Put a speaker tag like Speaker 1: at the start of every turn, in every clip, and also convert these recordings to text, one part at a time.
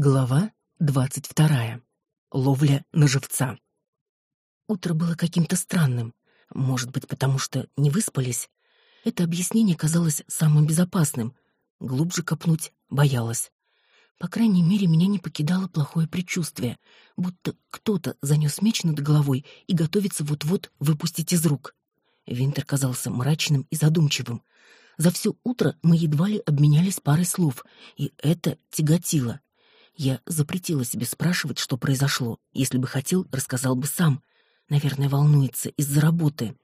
Speaker 1: Глава двадцать вторая. Ловля на живца. Утро было каким-то странным. Может быть, потому что не выспались? Это объяснение казалось самым безопасным. Глубже копнуть боялась. По крайней мере, меня не покидало плохое предчувствие, будто кто-то занес меч над головой и готовится вот-вот выпустить из рук. Винтер казался мрачным и задумчивым. За все утро мы едва ли обменялись парой слов, и это тяготило. Я запретила себе спрашивать, что произошло. Если бы хотел, рассказал бы сам. Наверное, волнуется из-за работы.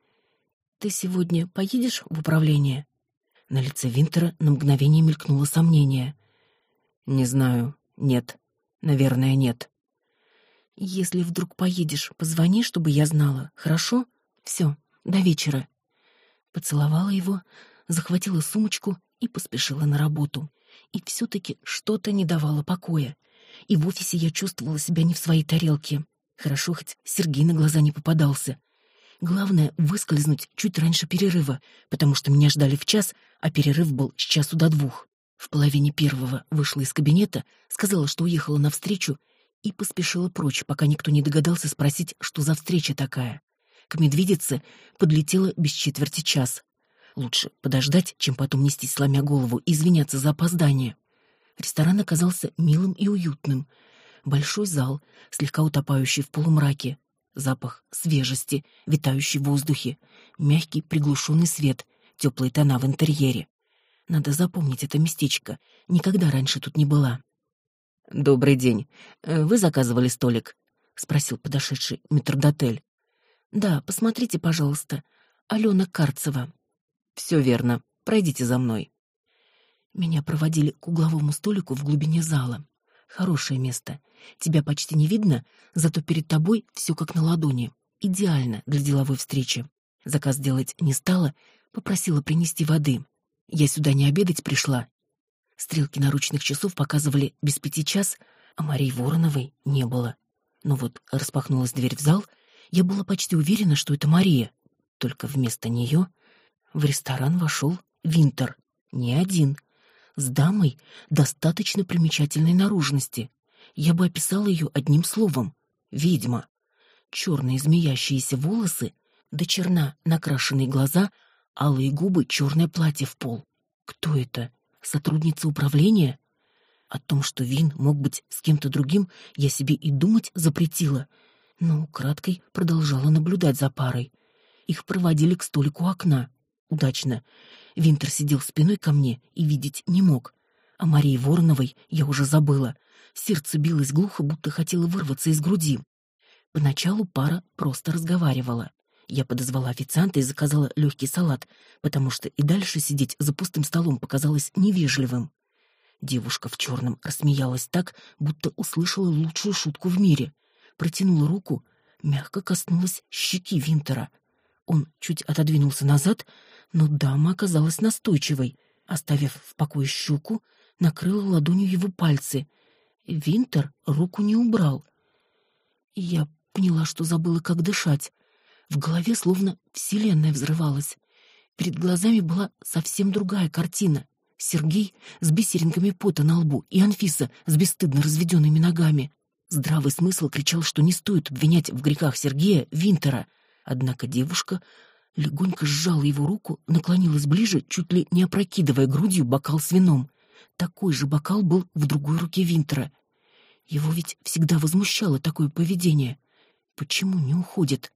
Speaker 1: «Ты сегодня поедешь в управление?» На лице Винтера на мгновение мелькнуло сомнение. «Не знаю. Нет. Наверное, нет». «Если вдруг поедешь, позвони, чтобы я знала, хорошо? Все, до вечера». Поцеловала его, захватила сумочку и поспешила на работу. И все-таки что-то не давало покоя и в офисе я чувствовала себя не в своей тарелке. Хорошо, хоть Сергей на глаза не попадался. Главное — выскользнуть чуть раньше перерыва, потому что меня ждали в час, а перерыв был с часу до двух. В половине первого вышла из кабинета, сказала, что уехала навстречу, и поспешила прочь, пока никто не догадался спросить, что за встреча такая. К медведице подлетела без четверти час. Лучше подождать, чем потом нестись, сломя голову, и извиняться за опоздание. Ресторан оказался милым и уютным. Большой зал, слегка утопающий в полумраке. Запах свежести, витающий в воздухе. Мягкий приглушенный свет, теплые тона в интерьере. Надо запомнить это местечко. Никогда раньше тут не была. «Добрый день. Э, вы заказывали столик?» — спросил подошедший метрдотель. «Да, посмотрите, пожалуйста. Алена Карцева». «Все верно. Пройдите за мной». Меня проводили к угловому столику в глубине зала. Хорошее место. Тебя почти не видно, зато перед тобой все как на ладони. Идеально для деловой встречи. Заказ делать не стала, попросила принести воды. Я сюда не обедать пришла. Стрелки наручных часов показывали без пяти час, а Марии Вороновой не было. Но вот распахнулась дверь в зал, я была почти уверена, что это Мария. Только вместо нее в ресторан вошел Винтер. Не один, с дамой достаточно примечательной наружности. Я бы описала ее одним словом — ведьма. Черные змеящиеся волосы, до черна накрашенные глаза, алые губы, черное платье в пол. Кто это? Сотрудница управления? О том, что Вин мог быть с кем-то другим, я себе и думать запретила, но украдкой продолжала наблюдать за парой. Их проводили к столику окна. Удачно. Винтер сидел спиной ко мне и видеть не мог. О Марии Вороновой я уже забыла. Сердце билось глухо, будто хотело вырваться из груди. Поначалу пара просто разговаривала. Я подозвала официанта и заказала легкий салат, потому что и дальше сидеть за пустым столом показалось невежливым. Девушка в черном рассмеялась так, будто услышала лучшую шутку в мире. Протянула руку, мягко коснулась щеки Винтера. Он чуть отодвинулся назад, но дама оказалась настойчивой. Оставив в покое щеку, накрыла ладонью его пальцы. Винтер руку не убрал. Я поняла, что забыла, как дышать. В голове словно вселенная взрывалась. Перед глазами была совсем другая картина. Сергей с бисеринками пота на лбу и Анфиса с бесстыдно разведенными ногами. Здравый смысл кричал, что не стоит обвинять в грехах Сергея Винтера. Однако девушка легонько сжала его руку, наклонилась ближе, чуть ли не опрокидывая грудью бокал с вином. Такой же бокал был в другой руке Винтера. Его ведь всегда возмущало такое поведение. Почему не уходит?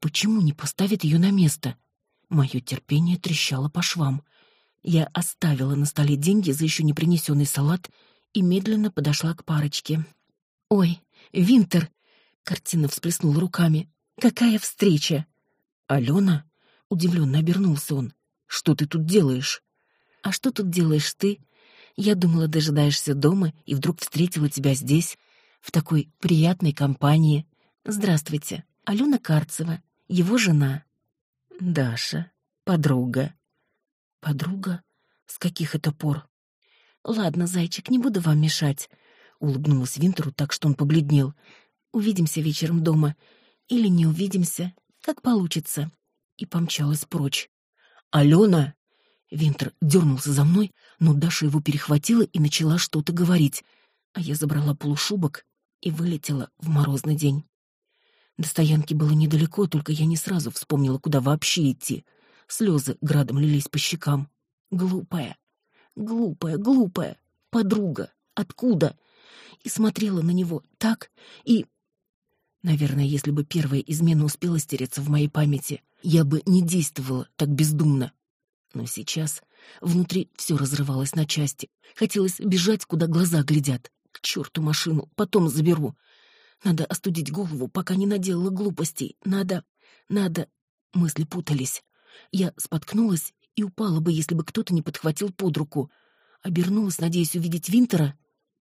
Speaker 1: Почему не поставит ее на место? Мое терпение трещало по швам. Я оставила на столе деньги за еще не принесенный салат и медленно подошла к парочке. «Ой, Винтер!» — картина всплеснула руками. «Какая встреча!» «Алена?» Удивленно обернулся он. «Что ты тут делаешь?» «А что тут делаешь ты? Я думала, дожидаешься дома, и вдруг встретила тебя здесь, в такой приятной компании. Здравствуйте, Алена Карцева, его жена». «Даша, подруга». «Подруга? С каких это пор?» «Ладно, зайчик, не буду вам мешать», — улыбнулась Винтеру так, что он побледнел. «Увидимся вечером дома. Или не увидимся, как получится и помчалась прочь. «Алена!» Винтер дернулся за мной, но Даша его перехватила и начала что-то говорить. а я забрала полушубок и вылетела в морозный день. До стоянки было недалеко, только я не сразу вспомнила, куда вообще идти. Слезы градом лились по щекам. Глупая, глупая, глупая подруга. Откуда? И смотрела на него так, и... Наверное, если бы первая измена успела стереться в моей памяти, я бы не действовала так бездумно. Но сейчас внутри все разрывалось на части. Хотелось бежать, куда глаза глядят. К черту машину, потом заберу. Надо остудить голову, пока не наделала глупостей. Надо... надо... Мысли путались. Я споткнулась и упала бы, если бы кто-то не подхватил под руку. Обернулась, надеясь увидеть Винтера,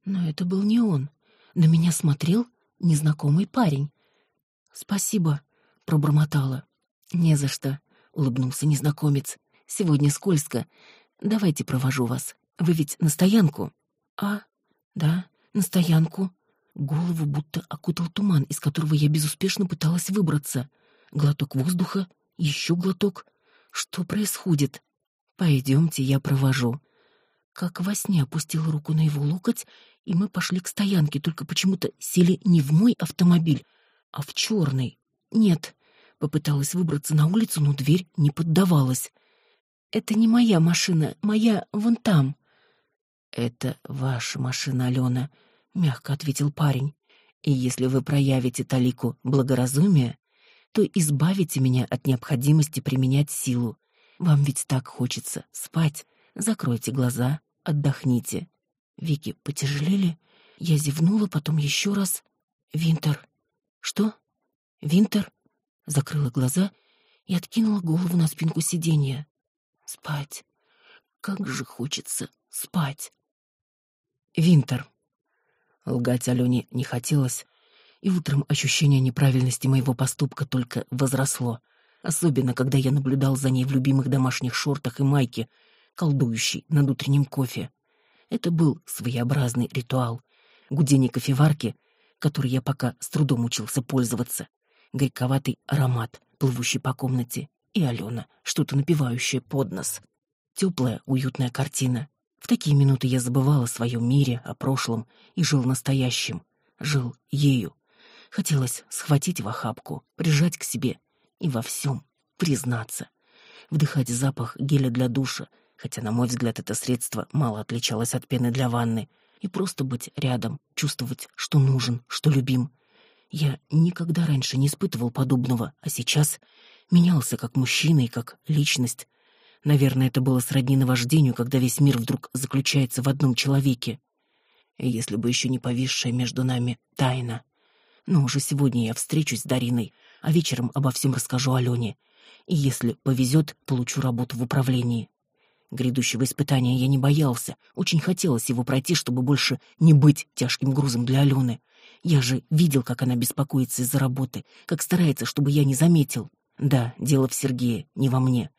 Speaker 1: но это был не он. На меня смотрел незнакомый парень. «Спасибо», — пробормотала. «Не за что», — улыбнулся незнакомец. «Сегодня скользко. Давайте провожу вас. Вы ведь на стоянку?» «А, да, на стоянку». Голову будто окутал туман, из которого я безуспешно пыталась выбраться. Глоток воздуха, еще глоток. Что происходит? Пойдемте, я провожу. Как во сне опустила руку на его локоть, и мы пошли к стоянке, только почему-то сели не в мой автомобиль, а в черный. Нет, попыталась выбраться на улицу, но дверь не поддавалась. Это не моя машина, моя вон там. Это ваша машина, Алена, мягко ответил парень. И если вы проявите талику благоразумия, то избавите меня от необходимости применять силу. Вам ведь так хочется спать. Закройте глаза, отдохните. Вики потяжелели. Я зевнула, потом еще раз. Винтер. Что? Винтер? Закрыла глаза и откинула голову на спинку сиденья. Спать. Как же хочется спать. Винтер. Лгать Алене не хотелось, и утром ощущение неправильности моего поступка только возросло, особенно когда я наблюдал за ней в любимых домашних шортах и майке, колдующей над утренним кофе. Это был своеобразный ритуал. Гудение кофеварки, который я пока с трудом учился пользоваться, горьковатый аромат, плывущий по комнате, и Алена, что-то напевающее под нос. Теплая, уютная картина. В такие минуты я забывал о своем мире, о прошлом и жил настоящим. Жил ею. Хотелось схватить в охапку, прижать к себе и во всем признаться. Вдыхать запах геля для душа, хотя, на мой взгляд, это средство мало отличалось от пены для ванны, и просто быть рядом, чувствовать, что нужен, что любим. Я никогда раньше не испытывал подобного, а сейчас менялся как мужчина и как личность. Наверное, это было сродни наваждению, когда весь мир вдруг заключается в одном человеке. Если бы еще не повисшая между нами тайна. Но уже сегодня я встречусь с Дариной, а вечером обо всем расскажу Алене. И если повезет, получу работу в управлении. Грядущего испытания я не боялся. Очень хотелось его пройти, чтобы больше не быть тяжким грузом для Алены. Я же видел, как она беспокоится из-за работы, как старается, чтобы я не заметил. Да, дело в Сергее, не во мне.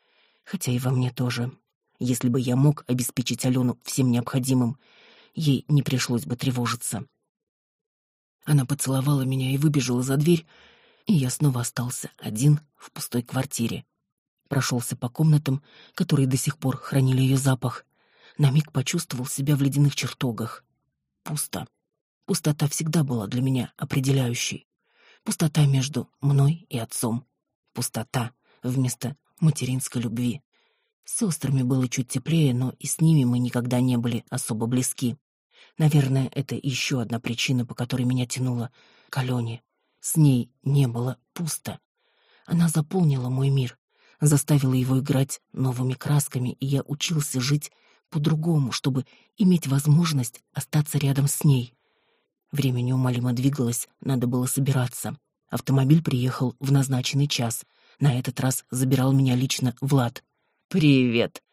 Speaker 1: Хотя и во мне тоже. Если бы я мог обеспечить Алену всем необходимым, ей не пришлось бы тревожиться. Она поцеловала меня и выбежала за дверь, и я снова остался один в пустой квартире. Прошелся по комнатам, которые до сих пор хранили ее запах. На миг почувствовал себя в ледяных чертогах. Пусто. Пустота всегда была для меня определяющей. Пустота между мной и отцом. Пустота вместо материнской любви. С сестрами было чуть теплее, но и с ними мы никогда не были особо близки. Наверное, это еще одна причина, по которой меня тянуло к Алене. С ней не было пусто. Она заполнила мой мир, заставила его играть новыми красками, и я учился жить по-другому, чтобы иметь возможность остаться рядом с ней. Время неумолимо двигалось, надо было собираться. Автомобиль приехал в назначенный час. На этот раз забирал меня лично Влад. «Привет!»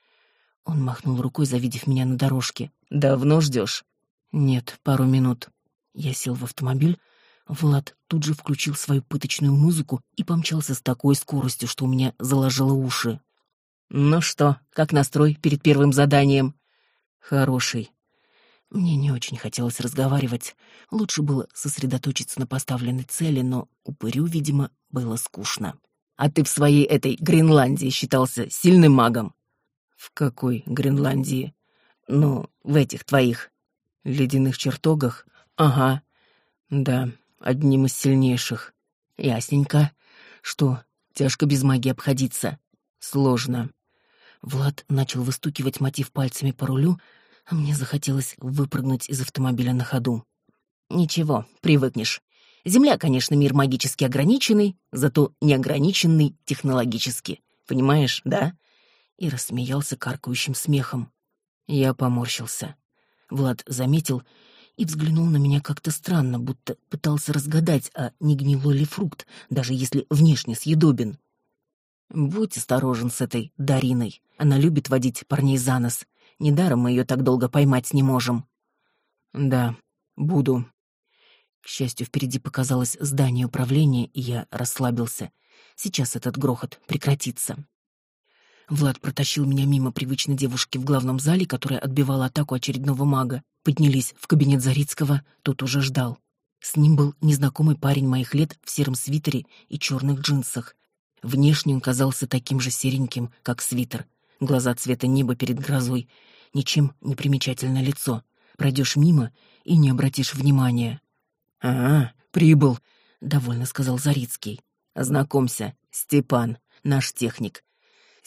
Speaker 1: Он махнул рукой, завидев меня на дорожке. «Давно ждешь?» Нет, пару минут. Я сел в автомобиль. Влад тут же включил свою пыточную музыку и помчался с такой скоростью, что у меня заложило уши. Ну что, как настрой перед первым заданием? Хороший. Мне не очень хотелось разговаривать. Лучше было сосредоточиться на поставленной цели, но упырю, видимо, было скучно. А ты в своей этой Гренландии считался сильным магом? В какой Гренландии? Ну, в этих твоих ледяных чертогах? Ага. Да, одним из сильнейших. Ясненько. Что, тяжко без магии обходиться? Сложно. Влад начал выстукивать мотив пальцами по рулю, а мне захотелось выпрыгнуть из автомобиля на ходу. Ничего, привыкнешь. Земля, конечно, мир магически ограниченный, зато неограниченный технологически. Понимаешь, да? И рассмеялся каркающим смехом. Я поморщился. Влад заметил и взглянул на меня как-то странно, будто пытался разгадать, а не гнилой ли фрукт, даже если внешне съедобен. Будь осторожен с этой Дариной. Она любит водить парней за нос. Недаром мы ее так долго поймать не можем. Да, буду. К счастью, впереди показалось здание управления, и я расслабился. Сейчас этот грохот прекратится. Влад протащил меня мимо привычной девушки в главном зале, которая отбивала атаку очередного мага. Поднялись в кабинет Зарицкого, тот уже ждал. С ним был незнакомый парень моих лет в сером свитере и черных джинсах. Внешне он казался таким же сереньким, как свитер. Глаза цвета неба перед грозой. Ничем не примечательное лицо. Пройдешь мимо и не обратишь внимания. «А, прибыл», — довольно сказал Зарицкий. «Знакомься, Степан, наш техник.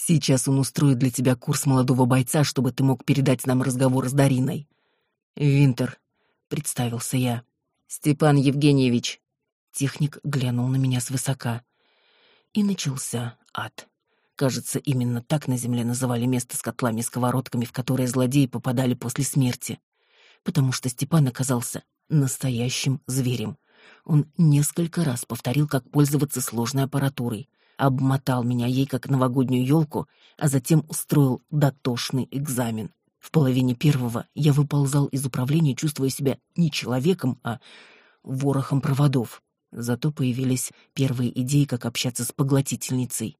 Speaker 1: Сейчас он устроит для тебя курс молодого бойца, чтобы ты мог передать нам разговор с Дариной. Винтер, представился я. Степан Евгеньевич. Техник глянул на меня свысока. И начался ад. Кажется, именно так на земле называли место с котлами и сковородками, в которые злодеи попадали после смерти. Потому что Степан оказался настоящим зверем. Он несколько раз повторил, как пользоваться сложной аппаратурой — обмотал меня ей как новогоднюю елку, а затем устроил дотошный экзамен. В половине первого я выползал из управления, чувствуя себя не человеком, а ворохом проводов. Зато появились первые идеи, как общаться с поглотительницей.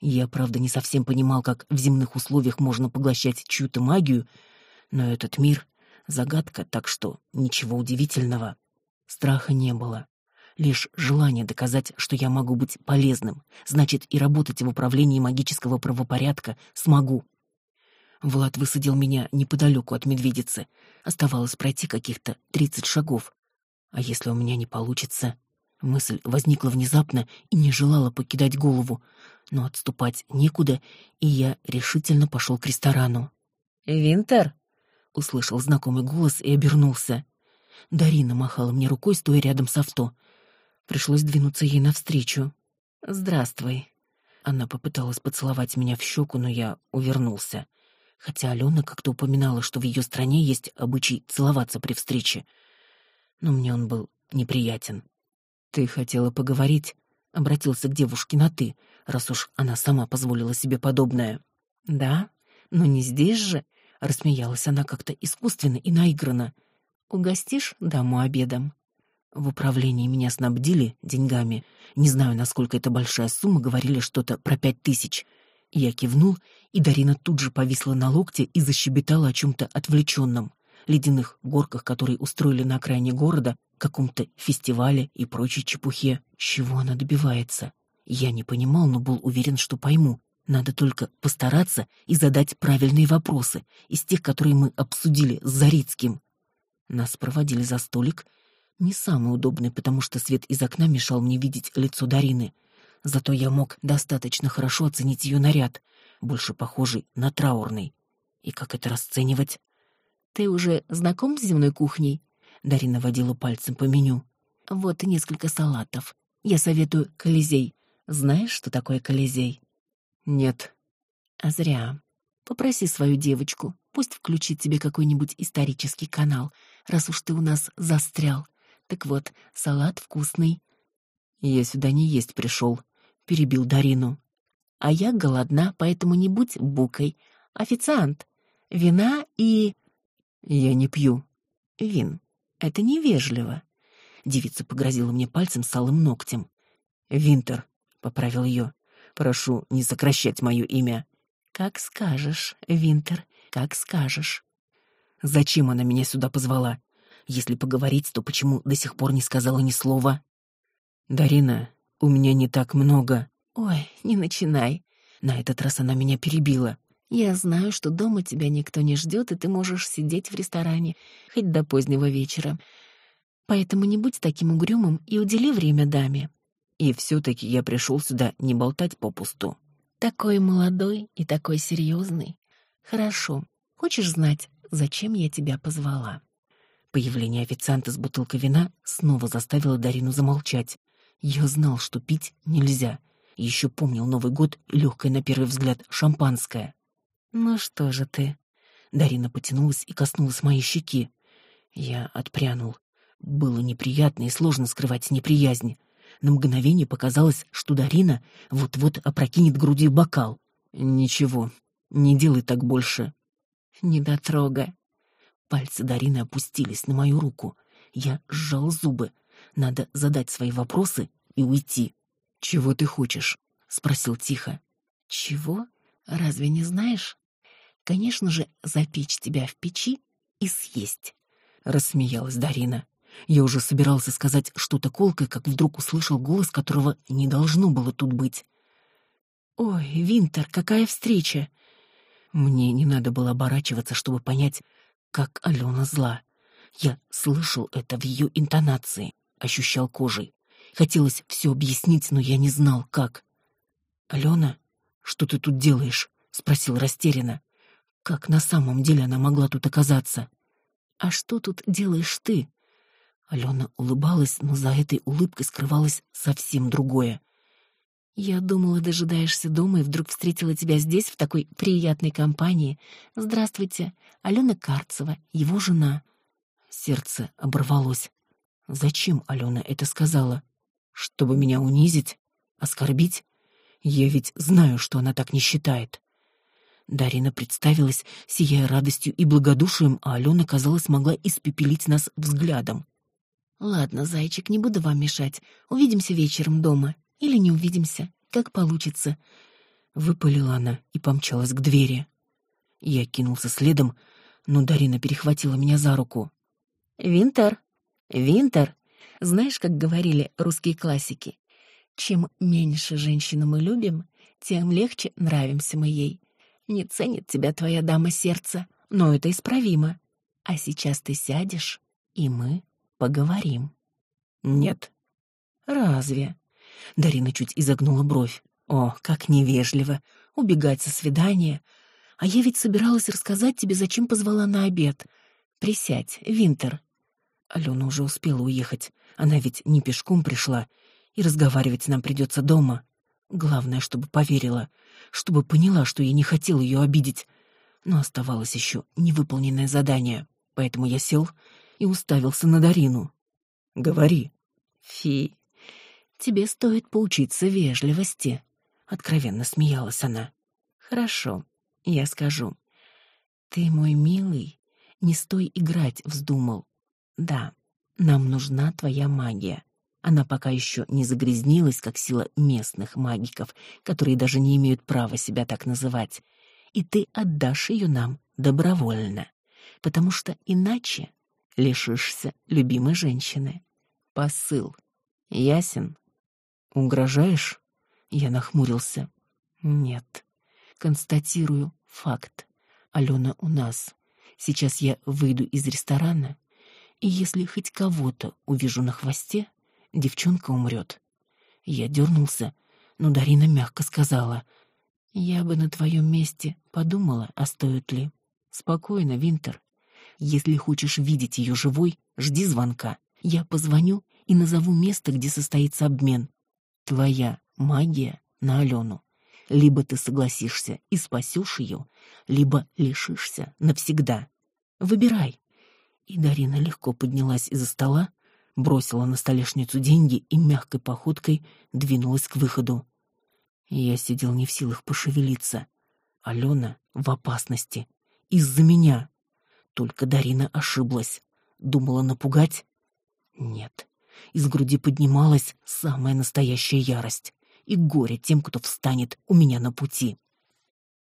Speaker 1: Я, правда, не совсем понимал, как в земных условиях можно поглощать чью-то магию, но этот мир — загадка, так что ничего удивительного. Страха не было лишь желание доказать, что я могу быть полезным, значит, и работать в управлении магического правопорядка смогу. Влад высадил меня неподалеку от медведицы. Оставалось пройти каких-то тридцать шагов. А если у меня не получится? Мысль возникла внезапно и не желала покидать голову, но отступать некуда, и я решительно пошел к ресторану. «Винтер?» — услышал знакомый голос и обернулся. Дарина махала мне рукой, стоя рядом с авто. Пришлось двинуться ей навстречу. «Здравствуй». Она попыталась поцеловать меня в щеку, но я увернулся. Хотя Алена как-то упоминала, что в ее стране есть обычай целоваться при встрече. Но мне он был неприятен. «Ты хотела поговорить?» — обратился к девушке на «ты», раз уж она сама позволила себе подобное. «Да? Но не здесь же?» — рассмеялась она как-то искусственно и наигранно. «Угостишь даму обедом?» В управлении меня снабдили деньгами. Не знаю, насколько это большая сумма, говорили что-то про пять тысяч. Я кивнул, и Дарина тут же повисла на локте и защебетала о чем-то отвлеченном. Ледяных горках, которые устроили на окраине города, каком-то фестивале и прочей чепухе. Чего она добивается? Я не понимал, но был уверен, что пойму. Надо только постараться и задать правильные вопросы из тех, которые мы обсудили с Зарицким. Нас проводили за столик, не самый удобный, потому что свет из окна мешал мне видеть лицо Дарины. Зато я мог достаточно хорошо оценить ее наряд, больше похожий на траурный. И как это расценивать? «Ты уже знаком с земной кухней?» Дарина водила пальцем по меню. «Вот несколько салатов. Я советую колизей. Знаешь, что такое колизей?» «Нет». «А зря. Попроси свою девочку, пусть включит тебе какой-нибудь исторический канал, раз уж ты у нас застрял. Так вот, салат вкусный. Я сюда не есть пришел, перебил Дарину. А я голодна, поэтому не будь букой. Официант, вина и... Я не пью. Вин. Это невежливо. Девица погрозила мне пальцем с алым ногтем. Винтер, поправил ее. Прошу не сокращать мое имя. Как скажешь, Винтер, как скажешь. Зачем она меня сюда позвала? Если поговорить, то почему до сих пор не сказала ни слова? Дарина, у меня не так много. Ой, не начинай. На этот раз она меня перебила. Я знаю, что дома тебя никто не ждет, и ты можешь сидеть в ресторане хоть до позднего вечера. Поэтому не будь таким угрюмым и удели время даме.
Speaker 2: И все-таки я пришел сюда не болтать попусту.
Speaker 1: Такой молодой и такой серьезный. Хорошо. Хочешь знать, зачем я тебя позвала?»
Speaker 2: Появление официанта с бутылкой вина снова заставило Дарину замолчать. Я знал, что пить нельзя. Еще помнил Новый год легкое на первый взгляд шампанское.
Speaker 1: «Ну что же ты?»
Speaker 2: Дарина потянулась и коснулась моей щеки. Я отпрянул. Было неприятно и сложно скрывать неприязнь. На мгновение показалось, что Дарина вот-вот опрокинет грудью бокал. «Ничего, не делай так больше».
Speaker 1: «Не дотрога».
Speaker 2: Пальцы Дарины опустились на мою руку. Я сжал зубы. Надо задать свои вопросы и уйти. «Чего ты хочешь?» — спросил тихо.
Speaker 1: «Чего? Разве не знаешь? Конечно же, запечь тебя в печи и съесть», — рассмеялась Дарина. Я уже собирался сказать что-то колкое, как вдруг услышал голос, которого не должно было тут быть. «Ой, Винтер, какая встреча!» Мне не надо было оборачиваться, чтобы понять, как Алена зла. Я слышал это в ее интонации, ощущал кожей. Хотелось все объяснить, но я не знал, как. «Алена, что ты тут делаешь?» — спросил растерянно. Как на самом деле она могла тут оказаться? «А что тут делаешь ты?» Алена улыбалась, но за этой улыбкой скрывалось совсем другое. «Я думала, дожидаешься дома и вдруг встретила тебя здесь, в такой приятной компании. Здравствуйте, Алена Карцева, его жена». Сердце оборвалось. Зачем Алена это сказала? Чтобы меня унизить? Оскорбить? Я ведь знаю, что она так не считает. Дарина представилась, сияя радостью и благодушием, а Алена, казалось, могла испепелить нас взглядом. «Ладно, зайчик, не буду вам мешать. Увидимся вечером дома. Или не увидимся. Как получится».
Speaker 2: Выпалила она и помчалась к двери. Я кинулся следом, но Дарина перехватила меня за руку.
Speaker 1: «Винтер! Винтер!» Знаешь, как говорили русские классики? Чем меньше женщину мы любим, тем легче нравимся мы ей. Не ценит тебя твоя дама сердца, но это исправимо. А сейчас ты сядешь, и мы поговорим.
Speaker 2: Нет.
Speaker 1: Разве?
Speaker 2: Дарина чуть изогнула бровь. О, как невежливо. Убегать со свидания. А я ведь собиралась рассказать тебе, зачем позвала на обед. Присядь, Винтер. Алена уже успела уехать. Она ведь не пешком пришла. И разговаривать нам придется дома. Главное, чтобы поверила. Чтобы поняла, что я не хотел ее обидеть. Но оставалось еще невыполненное задание. Поэтому я сел и уставился на Дарину. «Говори».
Speaker 1: «Фи, тебе стоит поучиться вежливости», — откровенно смеялась она. «Хорошо, я скажу. Ты, мой милый, не стой играть вздумал. Да, нам нужна твоя магия. Она пока еще не загрязнилась, как сила местных магиков, которые даже не имеют права себя так называть. И ты отдашь ее нам добровольно, потому что иначе лишишься любимой женщины. Посыл. Ясен?
Speaker 2: Угрожаешь? Я нахмурился.
Speaker 1: Нет. Констатирую факт. Алена у нас. Сейчас я выйду из ресторана, и если хоть кого-то увижу на хвосте, девчонка умрет. Я дернулся, но Дарина мягко сказала: "Я бы на твоем месте подумала, а стоит ли. Спокойно, Винтер. Если хочешь видеть ее живой, жди звонка. Я позвоню и назову место, где состоится обмен. Твоя магия на Алену. Либо ты согласишься и спасешь ее, либо лишишься навсегда. Выбирай. И Дарина легко поднялась из-за стола, бросила на столешницу деньги и мягкой походкой двинулась к выходу. Я сидел не в силах пошевелиться. Алена в опасности. Из-за меня. Только Дарина ошиблась. Думала напугать? Нет. Из груди поднималась самая настоящая ярость и горе тем, кто встанет у меня на пути.